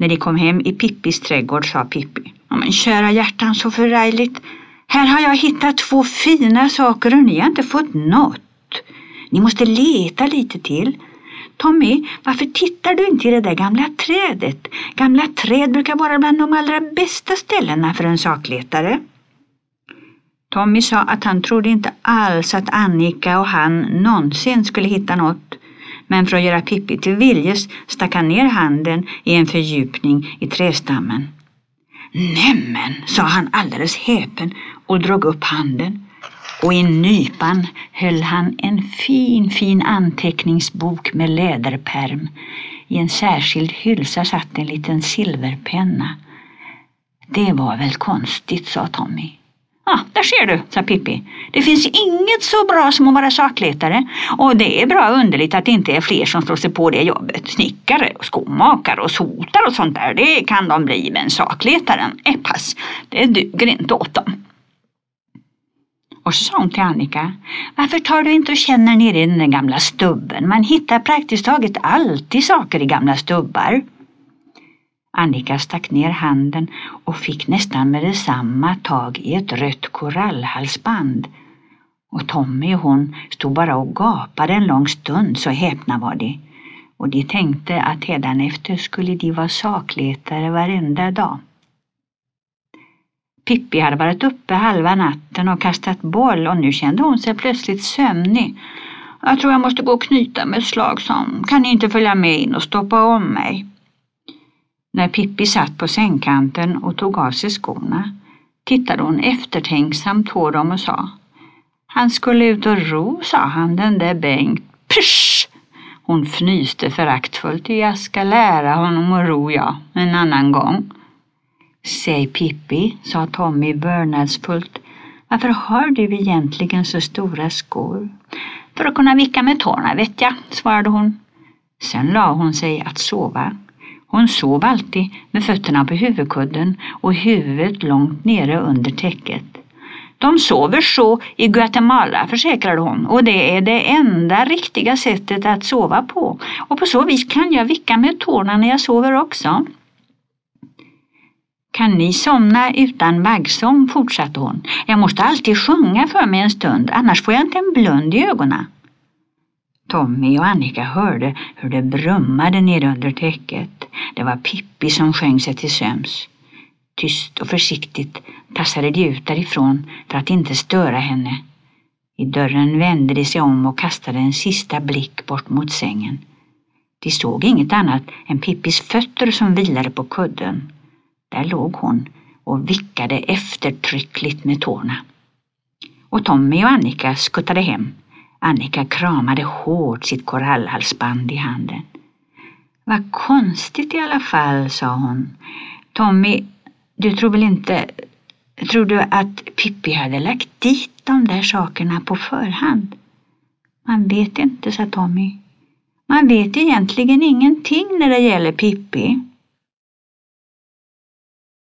När de kom hem i Pippis trädgård sa Pippi. Men kära hjärtan, så förargligt. Här har jag hittat två fina saker och ni har inte fått något. Ni måste leta lite till. Tommy, varför tittar du inte i det där gamla trädet? Gamla träd brukar vara bland de allra bästa ställena för en sakletare. Tommy sa att han trodde inte alls att Annika och han någonsin skulle hitta något. Men för att göra Pippi till viljes stack han ner handen i en fördjupning i trästammen. Nämen, sa han alldeles häpen och drog upp handen. Och i nypan höll han en fin, fin anteckningsbok med läderperm. I en särskild hylsa satt en liten silverpenna. Det var väl konstigt, sa Tommy. Ja, ah, där ser du, sa Pippi. Det finns inget så bra som att vara sakletare. Och det är bra underligt att det inte är fler som slår sig på det jobbet. Snickare och skomakare och sotar och sånt där, det kan de bli. Men sakletaren, eh pass, det duger inte åt dem. Och så sa hon till Annika, varför tar du inte och känner ner i den gamla stubben? Man hittar praktiskt taget alltid saker i gamla stubbar. Annika stack ner handen och fick nästan med detsamma tag i ett rött korallhalsband. Och Tommy och hon stod bara och gapade en lång stund, så häpna var de. Och de tänkte att hädanefter skulle de vara sakletare varenda dag. Pippi hade varit uppe halva natten och kastat boll och nu kände hon sig plötsligt sömnig. Jag tror jag måste gå och knyta mig ett slag som kan ni inte följa med in och stoppa om mig? När Pippi satt på sängkanten och tog av sig skorna tittade hon eftertänksamt på dem och sa Han skulle ut och ro, sa han, den där Bengt. Psch! Hon fnyste föraktfullt. Jag ska lära honom att ro, ja, en annan gång. Säg Pippi, sa Tommy börnadsfullt. Varför har du egentligen så stora skor? För att kunna vicka med tårna, vet jag, svarade hon. Sen la hon sig att sova. Hon sov alltid med fötterna på huvudkudden och huvudet långt nere under täcket. De sover så i Guatemala, försäkrade hon, och det är det enda riktiga sättet att sova på. Och på så vis kan jag vicka med tårna när jag sover också. Kan ni somna utan vaggsång, fortsatte hon. Jag måste alltid sjunga för mig en stund, annars får jag inte en blund i ögonen. Tommy och Annika hörde hur det brummade ner under täcket. Det var Pippi som sjöng sig till söms. Tyst och försiktigt tassade de ut därifrån för att inte störa henne. I dörren vände de sig om och kastade en sista blick bort mot sängen. De såg inget annat än Pippis fötter som vilade på kudden. Där låg hon och vickade eftertryckligt med tårna. Och Tommy och Annika skuttade hem. Annika kramade hårt sitt korallhalsband i handen. Vad konstigt i alla fall, sa hon. Tommy, du tror väl inte... Tror du att Pippi hade lagt dit de där sakerna på förhand? Man vet inte, sa Tommy. Man vet egentligen ingenting när det gäller Pippi.